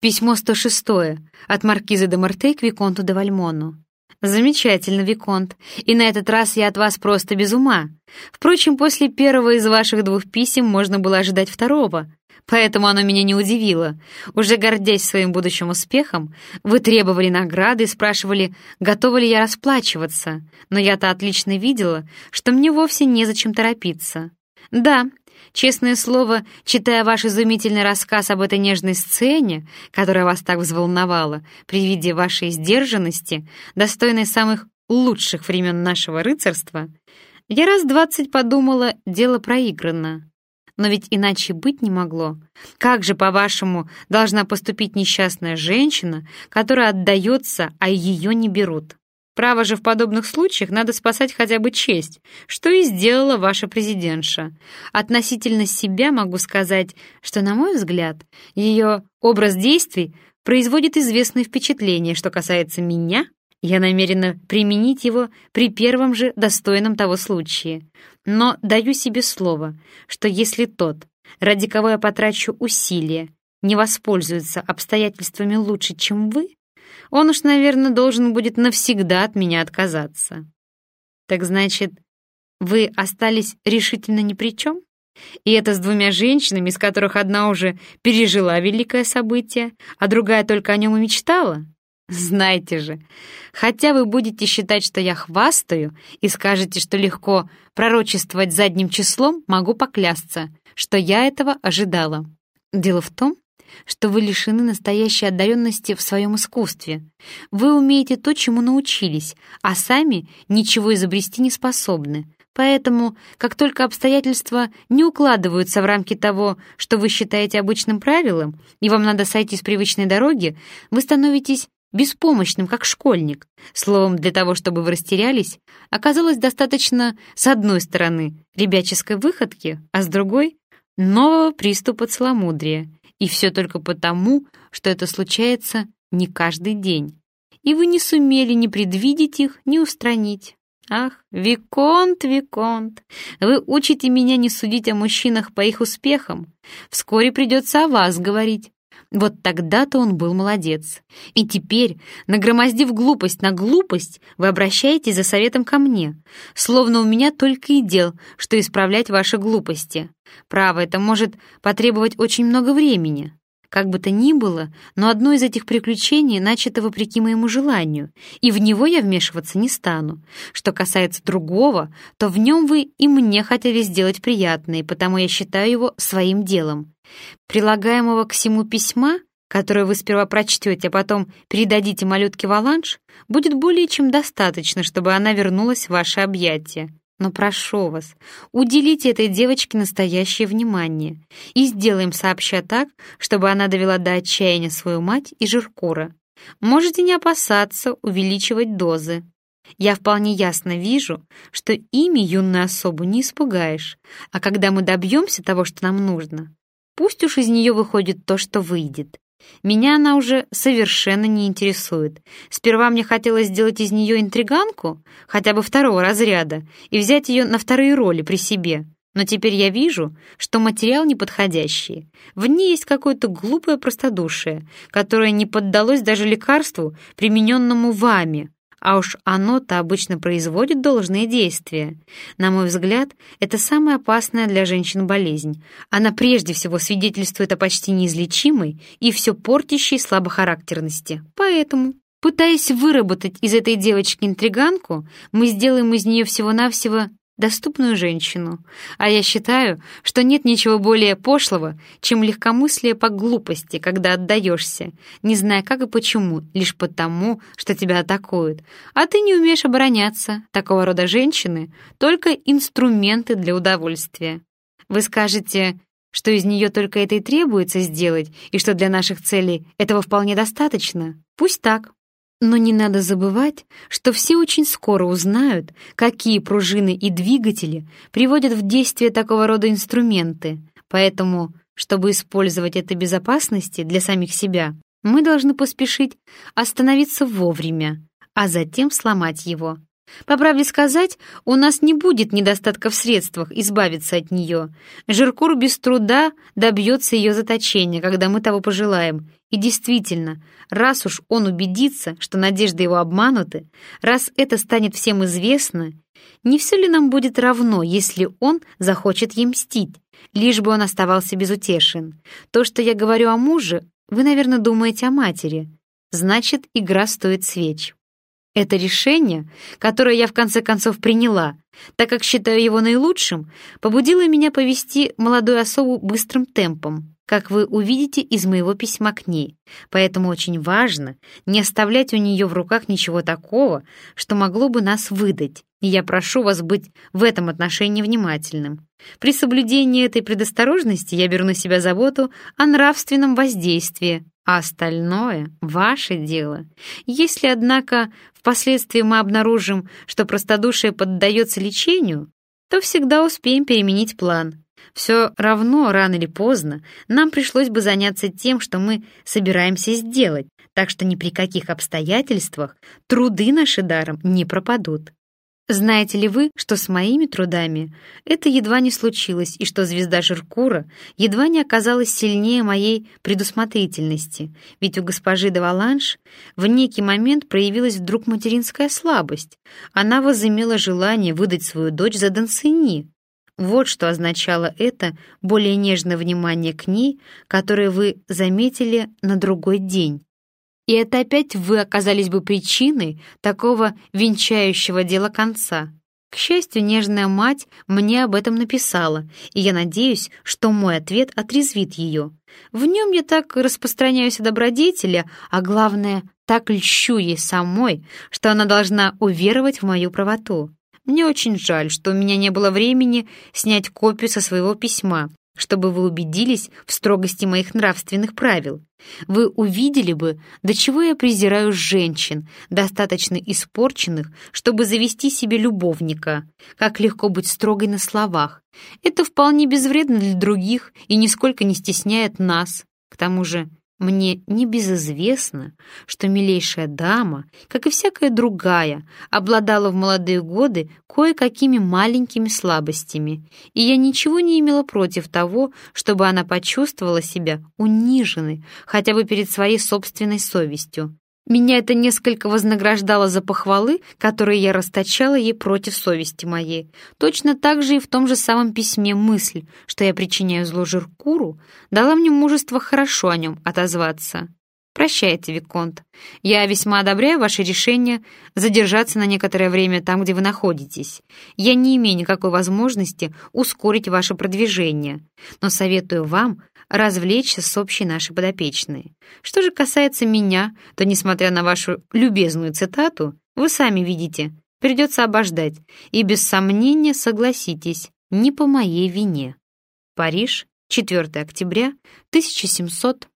Письмо 106 от маркиза де Морте к Виконту де Вальмону. «Замечательно, Виконт, и на этот раз я от вас просто без ума. Впрочем, после первого из ваших двух писем можно было ожидать второго, поэтому оно меня не удивило. Уже гордясь своим будущим успехом, вы требовали награды и спрашивали, готова ли я расплачиваться, но я-то отлично видела, что мне вовсе незачем торопиться. Да, Честное слово, читая ваш изумительный рассказ об этой нежной сцене, которая вас так взволновала при виде вашей сдержанности, достойной самых лучших времен нашего рыцарства, я раз двадцать подумала, дело проиграно. Но ведь иначе быть не могло. Как же, по-вашему, должна поступить несчастная женщина, которая отдается, а ее не берут? Право же в подобных случаях надо спасать хотя бы честь, что и сделала ваша президентша. Относительно себя могу сказать, что, на мой взгляд, ее образ действий производит известное впечатление, что касается меня, я намерена применить его при первом же достойном того случае. Но даю себе слово, что если тот, ради кого я потрачу усилия, не воспользуется обстоятельствами лучше, чем вы, он уж, наверное, должен будет навсегда от меня отказаться. Так значит, вы остались решительно ни при чем? И это с двумя женщинами, из которых одна уже пережила великое событие, а другая только о нем и мечтала? Знаете же, хотя вы будете считать, что я хвастаю, и скажете, что легко пророчествовать задним числом, могу поклясться, что я этого ожидала. Дело в том, что вы лишены настоящей одаренности в своем искусстве. Вы умеете то, чему научились, а сами ничего изобрести не способны. Поэтому, как только обстоятельства не укладываются в рамки того, что вы считаете обычным правилом, и вам надо сойти с привычной дороги, вы становитесь беспомощным, как школьник. Словом, для того, чтобы вы растерялись, оказалось достаточно, с одной стороны, ребяческой выходки, а с другой — нового приступа целомудрия. И все только потому, что это случается не каждый день. И вы не сумели ни предвидеть их, ни устранить. Ах, Виконт, Виконт, вы учите меня не судить о мужчинах по их успехам. Вскоре придется о вас говорить. Вот тогда-то он был молодец. И теперь, нагромоздив глупость на глупость, вы обращаетесь за советом ко мне, словно у меня только и дел, что исправлять ваши глупости. Право, это может потребовать очень много времени. Как бы то ни было, но одно из этих приключений начато вопреки моему желанию, и в него я вмешиваться не стану. Что касается другого, то в нем вы и мне хотели сделать приятное, потому я считаю его своим делом. Прилагаемого к всему письма, которое вы сперва прочтете, а потом передадите малютке Валанш, будет более чем достаточно, чтобы она вернулась в ваше объятие. Но прошу вас, уделите этой девочке настоящее внимание и сделаем сообща так, чтобы она довела до отчаяния свою мать и Жиркура. Можете не опасаться увеличивать дозы. Я вполне ясно вижу, что ими юную особу не испугаешь, а когда мы добьемся того, что нам нужно, пусть уж из нее выходит то, что выйдет. Меня она уже совершенно не интересует. Сперва мне хотелось сделать из нее интриганку, хотя бы второго разряда, и взять ее на вторые роли при себе. Но теперь я вижу, что материал неподходящий. В ней есть какое-то глупое простодушие, которое не поддалось даже лекарству, примененному вами, а уж оно-то обычно производит должные действия. На мой взгляд, это самая опасная для женщин болезнь. Она прежде всего свидетельствует о почти неизлечимой и все портящей слабохарактерности. Поэтому, пытаясь выработать из этой девочки интриганку, мы сделаем из нее всего-навсего доступную женщину. А я считаю, что нет ничего более пошлого, чем легкомыслие по глупости, когда отдаешься, не зная как и почему, лишь потому, что тебя атакуют. А ты не умеешь обороняться. Такого рода женщины — только инструменты для удовольствия. Вы скажете, что из нее только это и требуется сделать, и что для наших целей этого вполне достаточно. Пусть так. Но не надо забывать, что все очень скоро узнают, какие пружины и двигатели приводят в действие такого рода инструменты. Поэтому, чтобы использовать это безопасности для самих себя, мы должны поспешить остановиться вовремя, а затем сломать его. По правде сказать, у нас не будет недостатка в средствах избавиться от нее. Жиркур без труда добьется ее заточения, когда мы того пожелаем. И действительно, раз уж он убедится, что надежды его обмануты, раз это станет всем известно, не все ли нам будет равно, если он захочет ей мстить, лишь бы он оставался безутешен? То, что я говорю о муже, вы, наверное, думаете о матери. Значит, игра стоит свеч. Это решение, которое я в конце концов приняла, так как считаю его наилучшим, побудило меня повести молодую особу быстрым темпом, как вы увидите из моего письма к ней. Поэтому очень важно не оставлять у нее в руках ничего такого, что могло бы нас выдать, и я прошу вас быть в этом отношении внимательным. При соблюдении этой предосторожности я беру на себя заботу о нравственном воздействии, а остальное — ваше дело. Если, однако, впоследствии мы обнаружим, что простодушие поддается лечению, то всегда успеем переменить план. Все равно, рано или поздно, нам пришлось бы заняться тем, что мы собираемся сделать, так что ни при каких обстоятельствах труды наши даром не пропадут. Знаете ли вы, что с моими трудами это едва не случилось, и что звезда Жиркура едва не оказалась сильнее моей предусмотрительности, ведь у госпожи де Валанш в некий момент проявилась вдруг материнская слабость. Она возымела желание выдать свою дочь за Дансини. Вот что означало это более нежное внимание к ней, которое вы заметили на другой день. И это опять вы оказались бы причиной такого венчающего дела конца. К счастью, нежная мать мне об этом написала, и я надеюсь, что мой ответ отрезвит ее. В нем я так распространяюсь о добродетели, а главное, так льщу ей самой, что она должна уверовать в мою правоту. Мне очень жаль, что у меня не было времени снять копию со своего письма, чтобы вы убедились в строгости моих нравственных правил. Вы увидели бы, до чего я презираю женщин, достаточно испорченных, чтобы завести себе любовника. Как легко быть строгой на словах. Это вполне безвредно для других и нисколько не стесняет нас. К тому же мне небезызвестно, что милейшая дама, как и всякая другая, обладала в молодые годы кое-какими маленькими слабостями, и я ничего не имела против того, чтобы она почувствовала себя униженной хотя бы перед своей собственной совестью. Меня это несколько вознаграждало за похвалы, которые я расточала ей против совести моей. Точно так же и в том же самом письме мысль, что я причиняю зло Жиркуру, дала мне мужество хорошо о нем отозваться. Прощайте, Виконт. Я весьма одобряю ваше решение задержаться на некоторое время там, где вы находитесь. Я не имею никакой возможности ускорить ваше продвижение, но советую вам развлечься с общей нашей подопечной. Что же касается меня, то, несмотря на вашу любезную цитату, вы сами видите, придется обождать, и без сомнения согласитесь, не по моей вине. Париж, 4 октября 1700